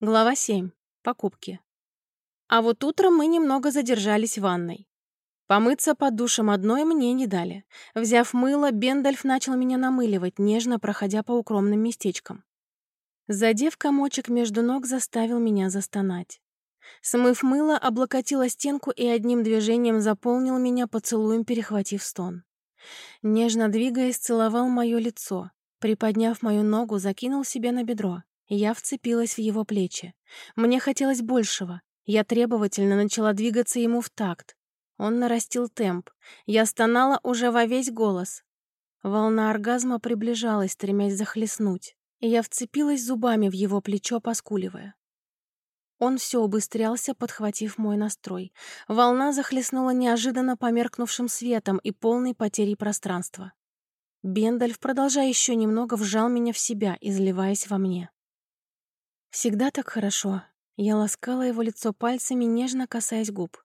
Глава 7. Покупки. А вот утром мы немного задержались в ванной. Помыться под душем одной мне не дали. Взяв мыло, Бендальф начал меня намыливать, нежно проходя по укромным местечкам. Задев комочек между ног, заставил меня застонать. Смыв мыло, облокотила стенку и одним движением заполнил меня поцелуем, перехватив стон. Нежно двигаясь, целовал мое лицо. Приподняв мою ногу, закинул себе на бедро. Я вцепилась в его плечи. Мне хотелось большего. Я требовательно начала двигаться ему в такт. Он нарастил темп. Я стонала уже во весь голос. Волна оргазма приближалась, стремясь захлестнуть. И я вцепилась зубами в его плечо, поскуливая. Он все убыстрялся, подхватив мой настрой. Волна захлестнула неожиданно померкнувшим светом и полной потерей пространства. Бендальф, продолжая еще немного, вжал меня в себя, изливаясь во мне. Всегда так хорошо. Я ласкала его лицо пальцами, нежно касаясь губ.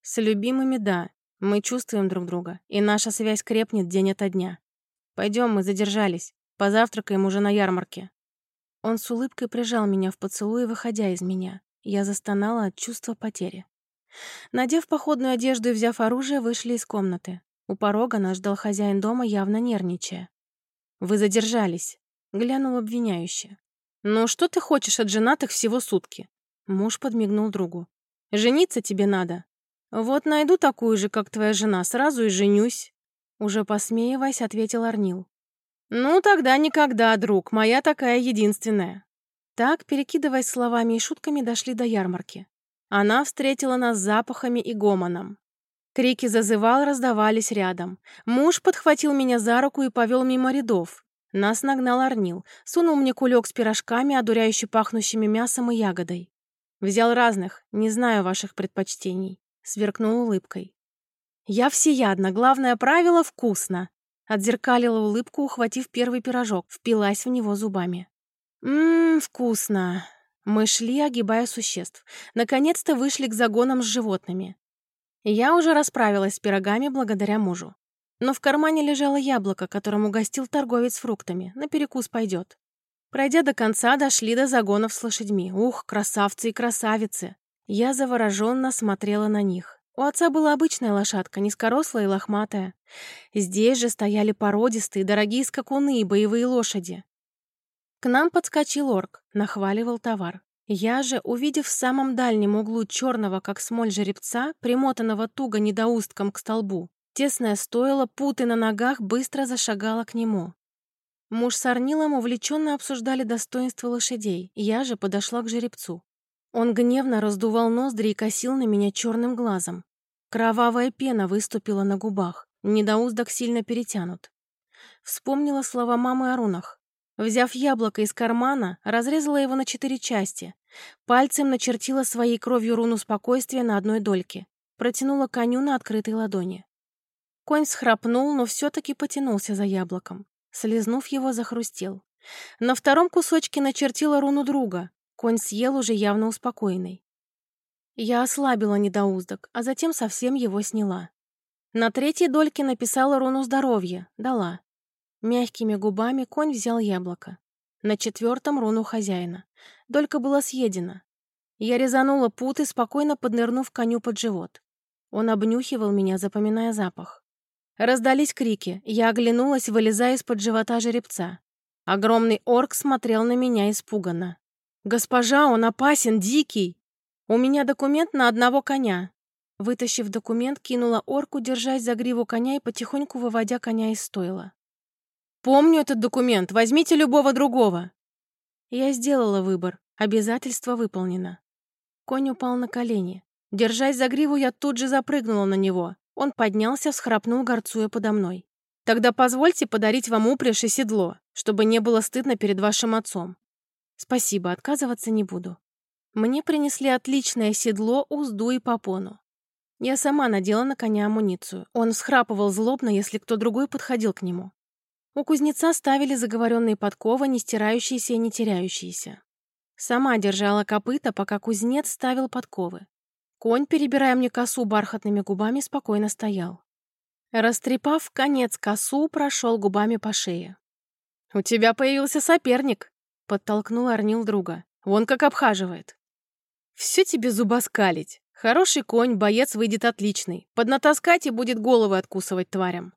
С любимыми, да. Мы чувствуем друг друга, и наша связь крепнет день ото дня. Пойдем, мы задержались. Позавтракаем уже на ярмарке. Он с улыбкой прижал меня в поцелуй, выходя из меня. Я застонала от чувства потери. Надев походную одежду и взяв оружие, вышли из комнаты. У порога нас ждал хозяин дома, явно нервничая. «Вы задержались», — глянул обвиняюще. «Ну что ты хочешь от женатых всего сутки?» Муж подмигнул другу. «Жениться тебе надо. Вот найду такую же, как твоя жена, сразу и женюсь». Уже посмеиваясь, ответил Арнил. «Ну, тогда никогда, друг, моя такая единственная». Так, перекидываясь словами и шутками, дошли до ярмарки. Она встретила нас запахами и гомоном. Крики зазывал раздавались рядом. Муж подхватил меня за руку и повел мимо рядов, нас нагнал Арнил, сунул мне кулек с пирожками, одуряюще пахнущими мясом и ягодой. Взял разных, не знаю ваших предпочтений. Сверкнул улыбкой. Я всеядна, главное правило — вкусно. Отзеркалила улыбку, ухватив первый пирожок, впилась в него зубами. Ммм, вкусно. Мы шли, огибая существ. Наконец-то вышли к загонам с животными. Я уже расправилась с пирогами благодаря мужу. Но в кармане лежало яблоко, которым угостил торговец фруктами. На перекус пойдет. Пройдя до конца, дошли до загонов с лошадьми. Ух, красавцы и красавицы! Я завороженно смотрела на них. У отца была обычная лошадка, низкорослая и лохматая. Здесь же стояли породистые, дорогие скакуны и боевые лошади. К нам подскочил орк, нахваливал товар. Я же, увидев в самом дальнем углу черного, как смоль жеребца, примотанного туго недоустком к столбу, Тесное стойло, путы на ногах, быстро зашагала к нему. Муж с Арнилом увлеченно обсуждали достоинства лошадей, я же подошла к жеребцу. Он гневно раздувал ноздри и косил на меня черным глазом. Кровавая пена выступила на губах, недоуздок сильно перетянут. Вспомнила слова мамы о рунах. Взяв яблоко из кармана, разрезала его на четыре части. Пальцем начертила своей кровью руну спокойствия на одной дольке. Протянула коню на открытой ладони. Конь схрапнул, но все-таки потянулся за яблоком. Слизнув его, захрустел. На втором кусочке начертила руну друга. Конь съел уже явно успокоенный. Я ослабила недоуздок, а затем совсем его сняла. На третьей дольке написала руну здоровья, дала. Мягкими губами конь взял яблоко. На четвертом руну хозяина. Долька была съедена. Я резанула путы, спокойно поднырнув коню под живот. Он обнюхивал меня, запоминая запах. Раздались крики. Я оглянулась, вылезая из-под живота жеребца. Огромный орк смотрел на меня испуганно. «Госпожа, он опасен, дикий! У меня документ на одного коня!» Вытащив документ, кинула орку, держась за гриву коня и потихоньку выводя коня из стойла. «Помню этот документ, возьмите любого другого!» Я сделала выбор, обязательство выполнено. Конь упал на колени. Держась за гриву, я тут же запрыгнула на него. Он поднялся, всхрапнул, горцуя подо мной. «Тогда позвольте подарить вам упряжь и седло, чтобы не было стыдно перед вашим отцом». «Спасибо, отказываться не буду». Мне принесли отличное седло, узду и попону. Я сама надела на коня амуницию. Он всхрапывал злобно, если кто другой подходил к нему. У кузнеца ставили заговоренные подковы, не стирающиеся и не теряющиеся. Сама держала копыта, пока кузнец ставил подковы. Конь, перебирая мне косу бархатными губами, спокойно стоял. Растрепав конец косу, прошел губами по шее. «У тебя появился соперник», — подтолкнул Арнил друга. Вон как обхаживает. Все тебе зубоскалить. Хороший конь, боец выйдет отличный. Поднатаскать и будет головы откусывать тварям.